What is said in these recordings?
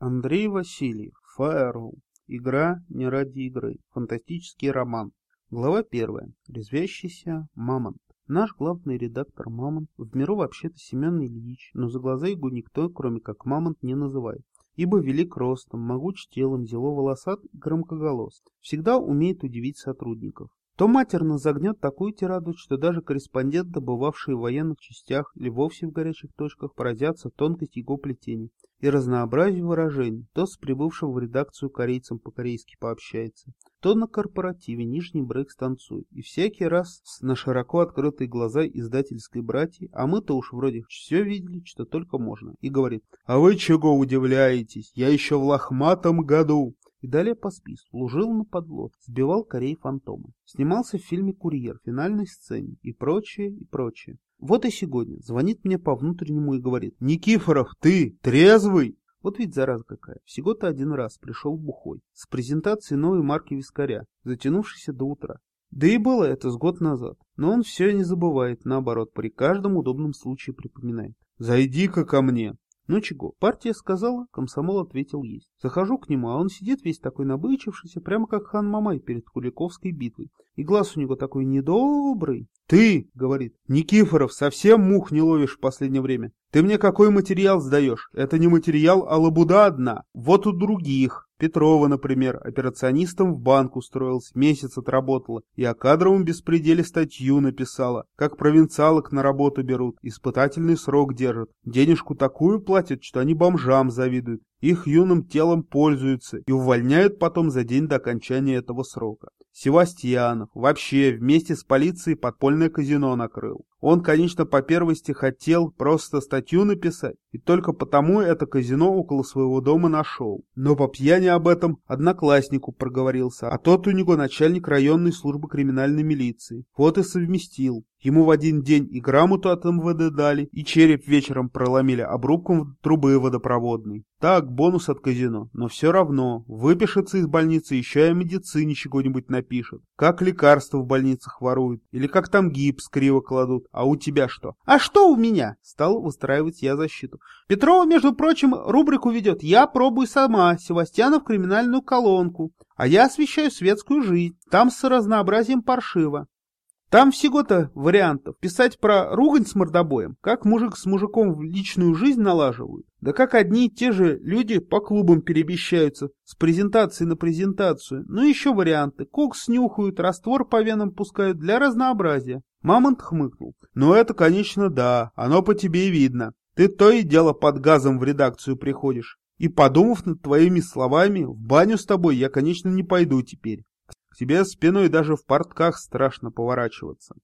Андрей Васильев. Firewall. Игра не ради игры. Фантастический роман. Глава первая. Резвящийся мамонт. Наш главный редактор Мамонт, в миру вообще-то Семен Ильич, но за глаза его никто, кроме как Мамонт, не называет. Ибо велик ростом, могуч телом, зело волосат и громкоголос. Всегда умеет удивить сотрудников то матерно загнет такую тираду, что даже корреспонденты, бывавшие в военных частях или вовсе в горячих точках, поразятся тонкости его плетений и разнообразию выражений, то с прибывшим в редакцию корейцем по-корейски пообщается, то на корпоративе нижний брейк станцует, и всякий раз на широко открытые глаза издательской братьи, а мы-то уж вроде все видели, что только можно, и говорит, «А вы чего удивляетесь? Я еще в лохматом году!» И далее по списку. Служил на подлод, сбивал корей фантомы. Снимался в фильме «Курьер», финальной сцене и прочее, и прочее. Вот и сегодня звонит мне по внутреннему и говорит, «Никифоров, ты трезвый?» Вот ведь зараза какая. Всего-то один раз пришел бухой. С презентацией новой марки вискаря, затянувшейся до утра. Да и было это с год назад. Но он все не забывает, наоборот, при каждом удобном случае припоминает. «Зайди-ка ко мне!» Ну чего, партия сказала, комсомол ответил есть. Захожу к нему, а он сидит весь такой набычившийся, прямо как хан Мамай перед Куликовской битвой. И глаз у него такой недобрый. «Ты, — говорит, — Никифоров, совсем мух не ловишь в последнее время. Ты мне какой материал сдаешь? Это не материал, а лабуда одна. Вот у других. Петрова, например, операционистом в банк устроился, месяц отработала, и о кадровом беспределе статью написала, как провинциалок на работу берут, испытательный срок держат. Денежку такую платят, что они бомжам завидуют, их юным телом пользуются и увольняют потом за день до окончания этого срока. Севастьянов вообще вместе с полицией подпольное казино накрыл. Он, конечно, по первости хотел просто статью написать, и только потому это казино около своего дома нашел. Но по пьяни об этом однокласснику проговорился, а тот у него начальник районной службы криминальной милиции. Вот и совместил. Ему в один день и грамоту от МВД дали, и череп вечером проломили обрубком трубы водопроводной. Так, бонус от казино, но все равно, выпишется из больницы, еще и о медицине чего-нибудь напишет. Как лекарства в больницах воруют, или как там гипс криво кладут, а у тебя что? А что у меня? Стал выстраивать я защиту. Петрова, между прочим, рубрику ведет «Я пробую сама», Севастьянов криминальную колонку, а я освещаю светскую жизнь, там с разнообразием паршиво. Там всего-то вариантов. Писать про ругань с мордобоем, как мужик с мужиком в личную жизнь налаживают, да как одни и те же люди по клубам перемещаются с презентации на презентацию. Ну еще варианты. Кокс снюхают, раствор по венам пускают для разнообразия. Мамонт хмыкнул. Ну это, конечно, да, оно по тебе и видно. Ты то и дело под газом в редакцию приходишь. И подумав над твоими словами, в баню с тобой я, конечно, не пойду теперь. К тебе спиной даже в портках страшно поворачиваться.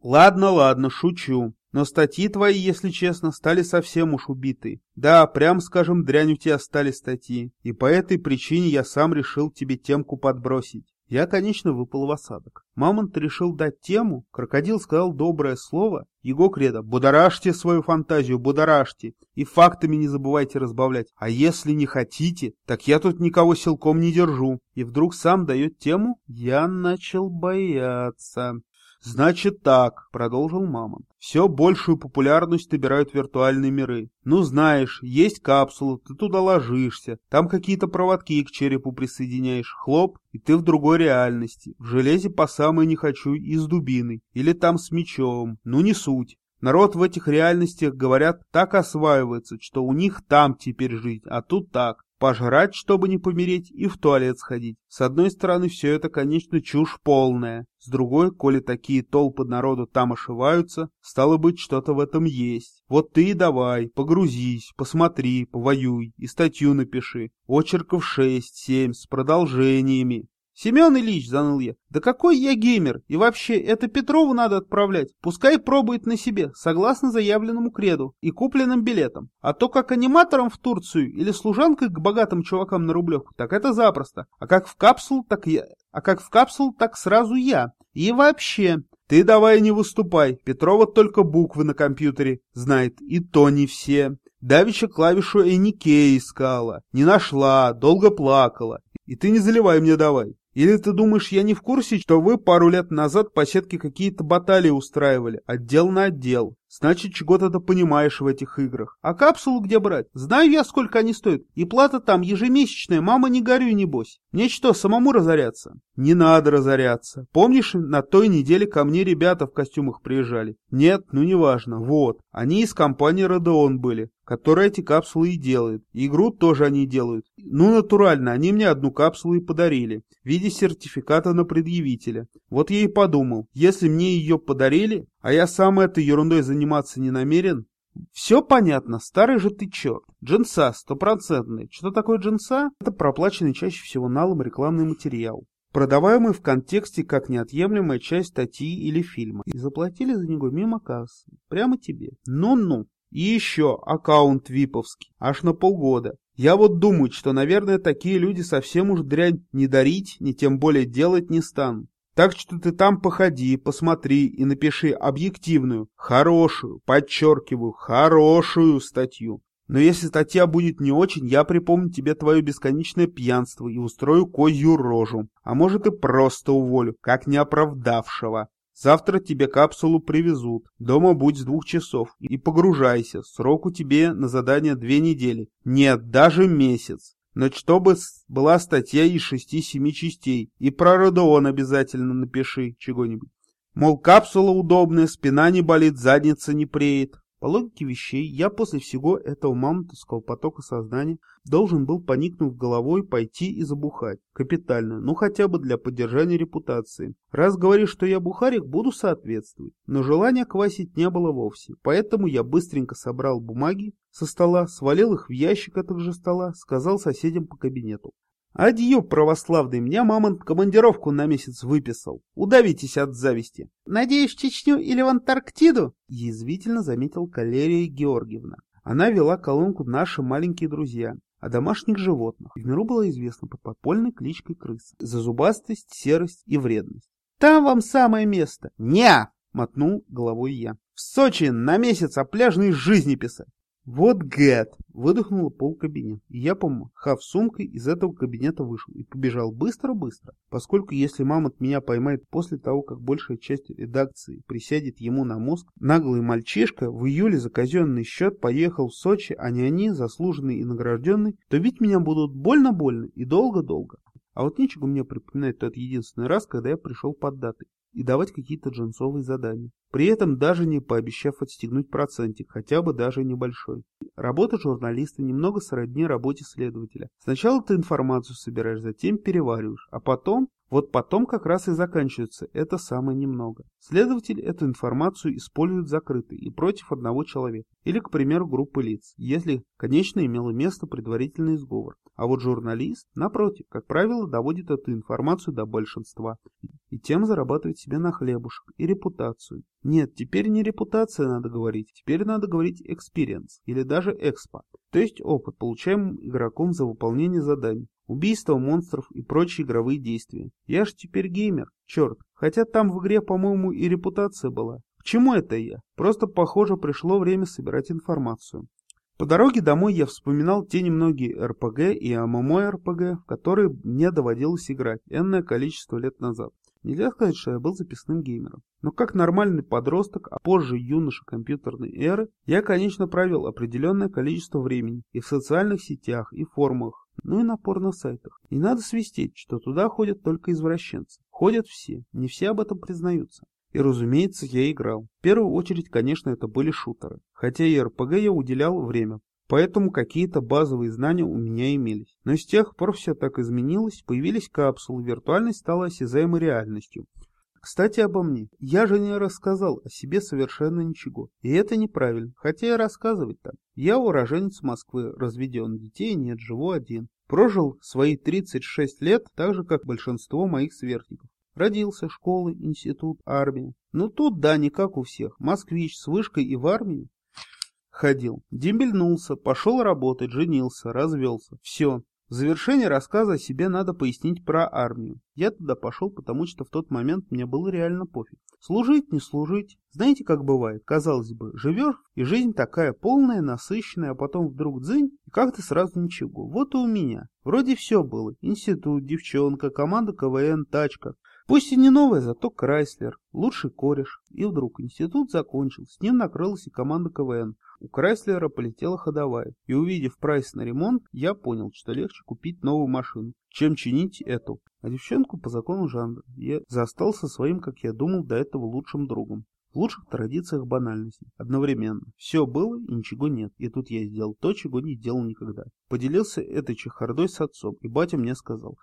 Ладно, ладно, шучу. Но статьи твои, если честно, стали совсем уж убитые. Да, прям скажем, дрянь у тебя стали статьи. И по этой причине я сам решил тебе темку подбросить. Я, конечно, выпал в осадок. Мамонт решил дать тему, крокодил сказал доброе слово, его кредо «Будоражьте свою фантазию, будоражьте, и фактами не забывайте разбавлять. А если не хотите, так я тут никого силком не держу». И вдруг сам дает тему, я начал бояться. «Значит так», — продолжил Мамонт, — «все большую популярность набирают виртуальные миры. Ну, знаешь, есть капсула, ты туда ложишься, там какие-то проводки к черепу присоединяешь, хлоп, и ты в другой реальности, в железе по самой не хочу и с дубиной, или там с мечом, ну не суть. Народ в этих реальностях, говорят, так осваивается, что у них там теперь жить, а тут так. Пожрать, чтобы не помереть, и в туалет сходить. С одной стороны, все это, конечно, чушь полная. С другой, коли такие толпы народу там ошиваются, стало быть, что-то в этом есть. Вот ты и давай, погрузись, посмотри, повоюй и статью напиши. Очерков шесть-семь с продолжениями. «Семен Ильич», — заныл я, — «да какой я геймер, и вообще, это Петрову надо отправлять, пускай пробует на себе, согласно заявленному креду и купленным билетам, а то как аниматором в Турцию или служанкой к богатым чувакам на Рублевку, так это запросто, а как в капсул, так я, а как в капсул, так сразу я, и вообще...» «Ты давай не выступай, Петрова только буквы на компьютере знает, и то не все. Давича клавишу Эникея искала, не нашла, долго плакала, и ты не заливай мне давай. Или ты думаешь, я не в курсе, что вы пару лет назад по сетке какие-то баталии устраивали, отдел на отдел? Значит, чего-то ты понимаешь в этих играх. А капсулу где брать? Знаю я, сколько они стоят. И плата там ежемесячная, мама не горюй, небось. Мне что, самому разоряться? Не надо разоряться. Помнишь, на той неделе ко мне ребята в костюмах приезжали? Нет, ну неважно. Вот. Они из компании Родеон были, которая эти капсулы и делает. И игру тоже они делают. Ну, натурально, они мне одну капсулу и подарили. В виде сертификата на предъявителя. Вот я и подумал, если мне ее подарили, а я сам этой ерундой заниматься не намерен, все понятно, старый же ты черт. Джинса, стопроцентный. Что такое джинса? Это проплаченный чаще всего налом рекламный материал продаваемый в контексте как неотъемлемая часть статьи или фильма. И заплатили за него мимо кассы. Прямо тебе. Ну-ну. И еще аккаунт виповский. Аж на полгода. Я вот думаю, что, наверное, такие люди совсем уж дрянь не дарить, ни тем более делать не станут. Так что ты там походи, посмотри и напиши объективную, хорошую, подчеркиваю, хорошую статью. Но если статья будет не очень, я припомню тебе твое бесконечное пьянство и устрою козью рожу. А может и просто уволю, как неоправдавшего. Завтра тебе капсулу привезут. Дома будь с двух часов. И погружайся. Сроку тебе на задание две недели. Нет, даже месяц. Но чтобы была статья из шести-семи частей. И про Родоон обязательно напиши чего-нибудь. Мол, капсула удобная, спина не болит, задница не преет. По логике вещей, я после всего этого мамонтовского потока сознания должен был, поникнув головой, пойти и забухать. Капитально, ну хотя бы для поддержания репутации. Раз говоришь, что я бухарик, буду соответствовать. Но желания квасить не было вовсе. Поэтому я быстренько собрал бумаги со стола, свалил их в ящик этого же стола, сказал соседям по кабинету. Адью, православный, меня мамонт командировку на месяц выписал. Удавитесь от зависти. Надеюсь, в Чечню или в Антарктиду? Язвительно заметил Калерия Георгиевна. Она вела колонку «Наши маленькие друзья» о домашних животных. В миру было известно под подпольной кличкой крысы. За зубастость, серость и вредность. Там вам самое место. Не! мотнул головой я. В Сочи на месяц о пляжной жизни писать. «Вот гад!» — выдохнула полкабинет. И я, помахав сумкой, из этого кабинета вышел и побежал быстро-быстро, поскольку если мамонт меня поймает после того, как большая часть редакции присядет ему на мозг, наглый мальчишка в июле за казенный счет поехал в Сочи, а не они, заслуженный и награжденный, то ведь меня будут больно-больно и долго-долго. А вот нечего мне припоминать тот единственный раз, когда я пришел под датой и давать какие-то джинсовые задания. При этом даже не пообещав отстегнуть процентик, хотя бы даже небольшой. Работа журналиста немного сродни работе следователя. Сначала ты информацию собираешь, затем перевариваешь, а потом вот потом как раз и заканчивается это самое немного. Следователь эту информацию использует закрытой и против одного человека, или, к примеру, группы лиц, если, конечно, имело место предварительный сговор. А вот журналист, напротив, как правило, доводит эту информацию до большинства и тем зарабатывает себе на хлебушек и репутацию. Нет, теперь не репутация надо говорить, теперь надо говорить experience или даже экспо, то есть опыт, получаемый игроком за выполнение заданий убийство монстров и прочие игровые действия. Я ж теперь геймер, черт, хотя там в игре, по-моему, и репутация была. К чему это я? Просто, похоже, пришло время собирать информацию. По дороге домой я вспоминал те немногие РПГ и ММО-РПГ, в которые мне доводилось играть энное количество лет назад. Нельзя сказать, что я был записным геймером. Но как нормальный подросток, а позже юноша компьютерной эры, я, конечно, провел определенное количество времени и в социальных сетях, и форумах, ну и на порно-сайтах. Не надо свистеть, что туда ходят только извращенцы. Ходят все, не все об этом признаются. И, разумеется, я играл. В первую очередь, конечно, это были шутеры. Хотя и РПГ я уделял время, поэтому какие-то базовые знания у меня имелись. Но с тех пор все так изменилось, появились капсулы, виртуальность стала осязаемой реальностью. Кстати, обо мне. Я же не рассказал о себе совершенно ничего. И это неправильно, хотя и рассказывать так. Я уроженец Москвы, разведен, детей нет, живу один. Прожил свои 36 лет, так же, как большинство моих сверстников. Родился, школы, институт, армия. Ну тут, да, не как у всех. Москвич с вышкой и в армию ходил. Дембельнулся, пошел работать, женился, развелся. Все. В завершение рассказа о себе надо пояснить про армию. Я туда пошел, потому что в тот момент мне было реально пофиг. Служить, не служить. Знаете, как бывает? Казалось бы, живешь, и жизнь такая полная, насыщенная, а потом вдруг дзынь, и как-то сразу ничего. Вот и у меня. Вроде все было. Институт, девчонка, команда КВН, тачка. Пусть и не новая, зато Крайслер, лучший кореш. И вдруг институт закончил, с ним накрылась и команда КВН. У Крайслера полетела ходовая, и увидев прайс на ремонт, я понял, что легче купить новую машину, чем чинить эту. А девчонку по закону жанра я застал со своим, как я думал, до этого лучшим другом. В лучших традициях банальности. Одновременно. Все было и ничего нет. И тут я сделал то, чего не делал никогда. Поделился этой чехардой с отцом, и батя мне сказал,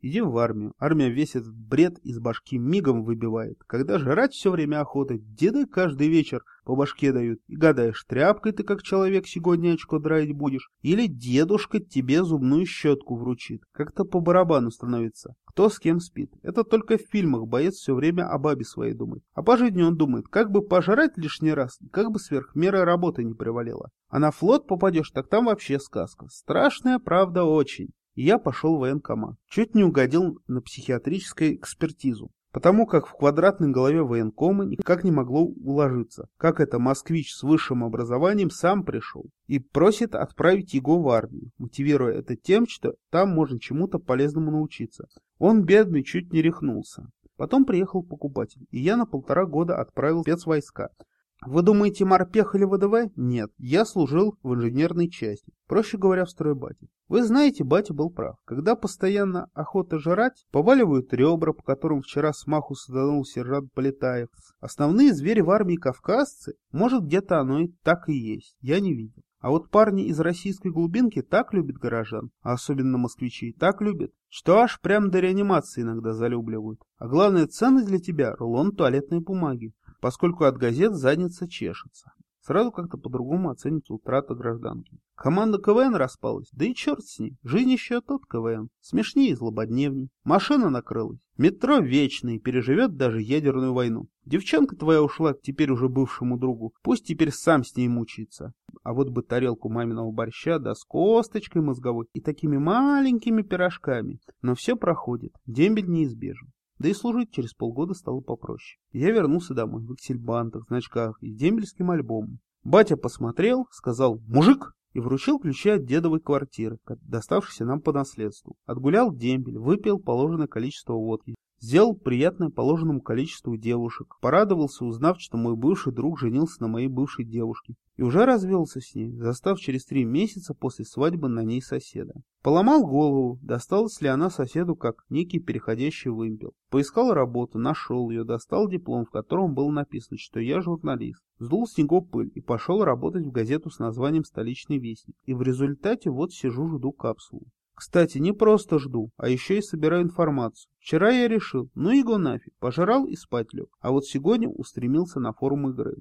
Иди в армию. Армия весь этот бред из башки мигом выбивает. Когда жрать все время охота, деды каждый вечер по башке дают. И гадаешь, тряпкой ты как человек сегодня очко драить будешь? Или дедушка тебе зубную щетку вручит? Как-то по барабану становится. Кто с кем спит? Это только в фильмах боец все время о бабе своей думает. А по жизни он думает, как бы пожрать лишний раз, как бы сверх меры работы не привалило. А на флот попадешь, так там вообще сказка. Страшная правда очень и я пошел в военкомат. Чуть не угодил на психиатрическую экспертизу, потому как в квадратной голове военкома никак не могло уложиться, как это москвич с высшим образованием сам пришел и просит отправить его в армию, мотивируя это тем, что там можно чему-то полезному научиться. Он, бедный, чуть не рехнулся. Потом приехал покупатель, и я на полтора года отправил спецвойска, вы думаете, морпех или ВДВ? Нет, я служил в инженерной части, проще говоря, в стройбате. Вы знаете, батя был прав. Когда постоянно охота жрать, поваливают ребра, по которым вчера смаху саданул сержант Полетаев. Основные звери в армии кавказцы, может где-то оно и так и есть, я не видел. А вот парни из российской глубинки так любят горожан, а особенно москвичи, так любят, что аж прям до реанимации иногда залюбливают. А главная ценность для тебя – рулон туалетной бумаги поскольку от газет задница чешется. Сразу как-то по-другому оценится утрата гражданки. Команда КВН распалась, да и черт с ней, жизнь еще тот КВН, смешнее и злободневней. Машина накрылась, метро вечный, переживет даже ядерную войну. Девчонка твоя ушла к теперь уже бывшему другу, пусть теперь сам с ней мучается. А вот бы тарелку маминого борща, да с косточкой мозговой и такими маленькими пирожками. Но все проходит, дембель неизбежен. Да и служить через полгода стало попроще. Я вернулся домой в эксельбантах, значках и дембельским альбомом. Батя посмотрел, сказал «Мужик!» и вручил ключи от дедовой квартиры, доставшейся нам по наследству. Отгулял дембель, выпил положенное количество водки, сделал приятное положенному количеству девушек, порадовался, узнав, что мой бывший друг женился на моей бывшей девушке, и уже развелся с ней, застав через три месяца после свадьбы на ней соседа. Поломал голову, досталась ли она соседу как некий переходящий вымпел. Поискал работу, нашел ее, достал диплом, в котором было написано, что я журналист. Сдул с него пыль и пошел работать в газету с названием «Столичный вестник». И в результате вот сижу, жду капсулу. Кстати, не просто жду, а еще и собираю информацию. Вчера я решил, ну его нафиг, пожрал и спать лег. А вот сегодня устремился на форум игры.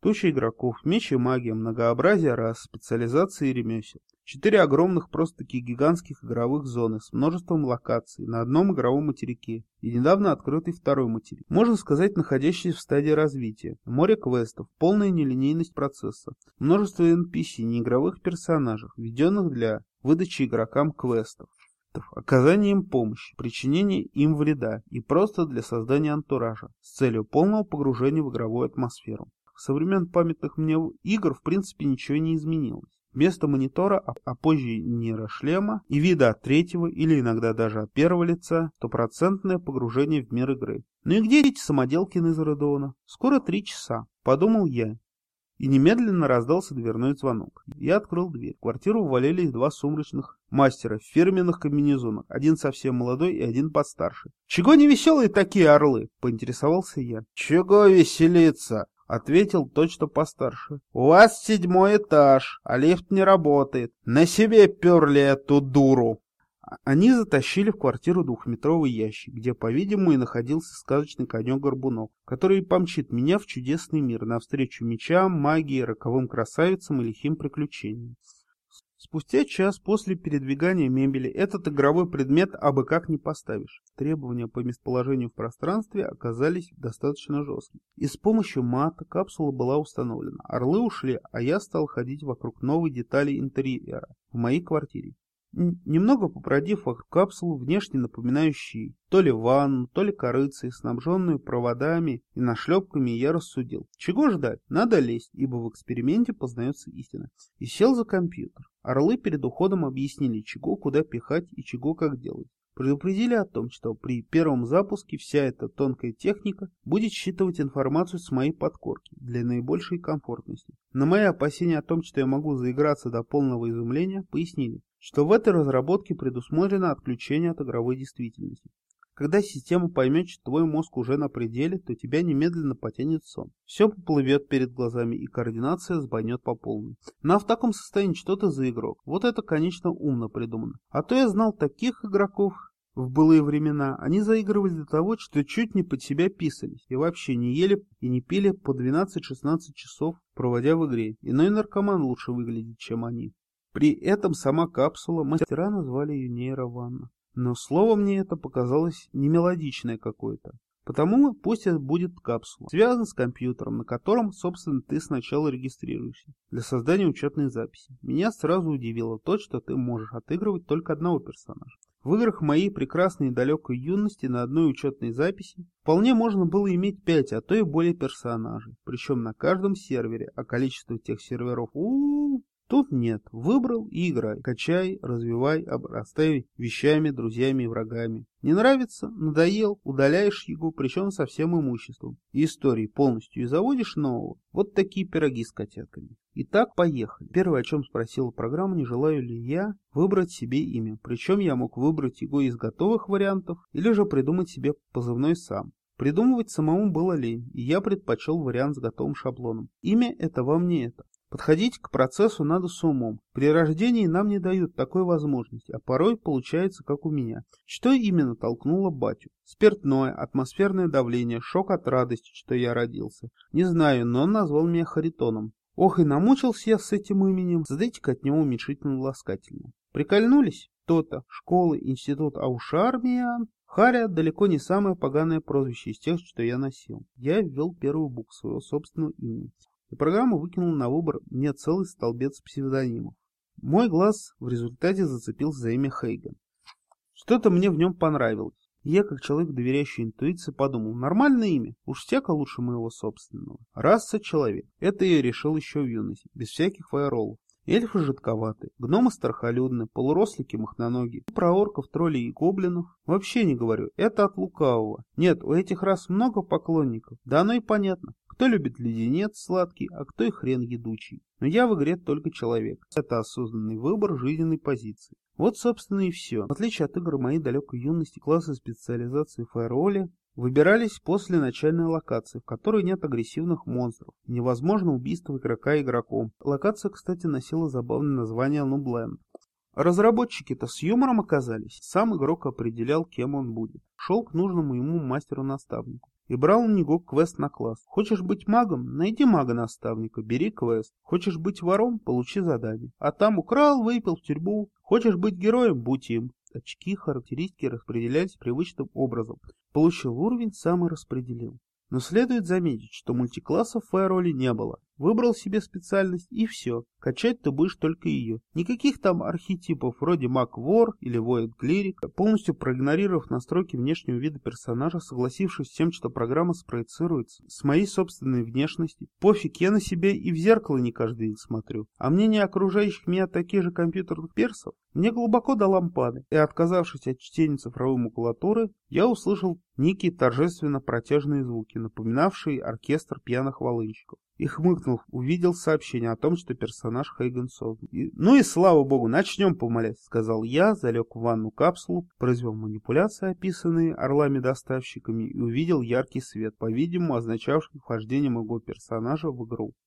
Туча игроков, меч и магия, многообразие рас, специализации и ремесел. Четыре огромных просто-таки гигантских игровых зоны с множеством локаций на одном игровом материке и недавно открытый второй материк. Можно сказать, находящийся в стадии развития. Море квестов, полная нелинейность процесса, множество NPC, неигровых персонажей, введенных для выдачи игрокам квестов оказание им помощи, причинение им вреда и просто для создания антуража с целью полного погружения в игровую атмосферу. Со времен памятных мне игр в принципе ничего не изменилось. Вместо монитора, а, а позже нейрошлема и вида от третьего или иногда даже от первого лица, стопроцентное погружение в мир игры. Ну и где эти самоделки из Родона? Скоро три часа, подумал я. И немедленно раздался дверной звонок. Я открыл дверь. В квартиру ввалились два сумрачных мастера в фирменных комбинезонах. Один совсем молодой и один подстарше. «Чего не веселые такие орлы?» — поинтересовался я. «Чего веселиться?» Ответил тот, что постарше. «У вас седьмой этаж, а лифт не работает. На себе перли эту дуру!» Они затащили в квартиру двухметровый ящик, где, по-видимому, и находился сказочный конек-горбунок, который помчит меня в чудесный мир навстречу мечам, магии, роковым красавицам и лихим приключениям. Спустя час после передвигания мебели этот игровой предмет абы как не поставишь. Требования по местоположению в пространстве оказались достаточно жесткими. И с помощью мата капсула была установлена. Орлы ушли, а я стал ходить вокруг новой детали интерьера в моей квартире. Немного побродив вокруг капсулы, внешне напоминающей то ли ванну, то ли корыцей, снабженную проводами и нашлепками, я рассудил. Чего ждать? Надо лезть, ибо в эксперименте познается истина. И сел за компьютер. Орлы перед уходом объяснили, чего куда пихать и чего как делать. Предупредили о том, что при первом запуске вся эта тонкая техника будет считывать информацию с моей подкорки для наибольшей комфортности. На мои опасения о том, что я могу заиграться до полного изумления, пояснили, что в этой разработке предусмотрено отключение от игровой действительности. Когда система поймет, что твой мозг уже на пределе, то тебя немедленно потянет сон. Все поплывет перед глазами и координация сбойнет по полной. Но в таком состоянии что ты за игрок? Вот это, конечно, умно придумано. А то я знал таких игроков, в былые времена они заигрывали до того, что чуть не под себя писались и вообще не ели и не пили по 12-16 часов, проводя в игре. Иной наркоман лучше выглядит, чем они. При этом сама капсула мастера назвали ее нейрованна. Но слово мне это показалось немелодичное какое-то. Потому пусть это будет капсула, связан с компьютером, на котором, собственно, ты сначала регистрируешься для создания учетной записи. Меня сразу удивило то, что ты можешь отыгрывать только одного персонажа. В играх моей прекрасной и далекой юности на одной учетной записи вполне можно было иметь 5, а то и более персонажей, причем на каждом сервере, а количество тех серверов у, -у, -у Тут нет. Выбрал и играй. Качай, развивай, обрастай вещами, друзьями и врагами. Не нравится? Надоел? Удаляешь его, причем со всем имуществом. И истории полностью и заводишь нового. Вот такие пироги с котятками. Итак, поехали. Первое, о чем спросила программа, не желаю ли я выбрать себе имя. Причем я мог выбрать его из готовых вариантов, или же придумать себе позывной сам. Придумывать самому было лень, и я предпочел вариант с готовым шаблоном. Имя это вам не это. Подходить к процессу надо с умом. При рождении нам не дают такой возможности, а порой получается, как у меня. Что именно толкнуло батю? Спиртное, атмосферное давление, шок от радости, что я родился. Не знаю, но он назвал меня Харитоном. Ох, и намучился я с этим именем. Задайте-ка от него уменьшительно-ласкательно. Прикольнулись? То-то. Школы, институт, а уж армия... Харя далеко не самое поганое прозвище из тех, что я носил. Я ввел первую букву своего собственного имени и программа выкинула на выбор мне целый столбец псевдонимов. Мой глаз в результате зацепился за имя Хейген. Что-то мне в нем понравилось. я, как человек, доверяющий интуиции, подумал, нормальное имя, уж всяко лучше моего собственного. Раса человек. Это я решил еще в юности, без всяких фаеролов. Эльфы жидковаты, гномы страхолюдны, полурослики махноноги. Про орков, троллей и гоблинов вообще не говорю, это от лукавого. Нет, у этих рас много поклонников, да оно и понятно. Кто любит леденец сладкий, а кто и хрен едучий. Но я в игре только человек. Это осознанный выбор жизненной позиции. Вот, собственно, и все. В отличие от игр моей далекой юности, классы специализации в фаероле выбирались после начальной локации, в которой нет агрессивных монстров. Невозможно убийство игрока игроком. Локация, кстати, носила забавное название Нубленд. Разработчики-то с юмором оказались. Сам игрок определял, кем он будет. Шел к нужному ему мастеру-наставнику и брал у него квест на класс. Хочешь быть магом? Найди мага-наставника, бери квест. Хочешь быть вором? Получи задание. А там украл, выпил в тюрьму. Хочешь быть героем? Будь им. Очки характеристики распределялись привычным образом. Получил уровень, сам и распределил. Но следует заметить, что мультиклассов в фаероле не было. Выбрал себе специальность и все. Качать ты будешь только ее. Никаких там архетипов вроде маг-вор или воин-клирик. Полностью проигнорировав настройки внешнего вида персонажа, согласившись с тем, что программа спроецируется с моей собственной внешности. Пофиг, я на себя и в зеркало не каждый день смотрю. А мнение окружающих меня таких же компьютерных персов мне глубоко до лампады. И отказавшись от чтения цифровой макулатуры, я услышал некие торжественно протяжные звуки, напоминавшие оркестр пьяных волынщиков и хмыкнув, увидел сообщение о том, что персонаж Хейген создан. И, «Ну и слава богу, начнем помолять», — сказал я, залег в ванну капсулу, произвел манипуляции, описанные орлами-доставщиками, и увидел яркий свет, по-видимому, означавший вхождение моего персонажа в игру.